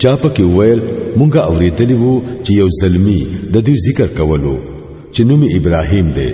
چا پکې ویل مونږه اوریدلی وو چې یو زلمی د دې ذکر کولو چې نوم ابراهیم دی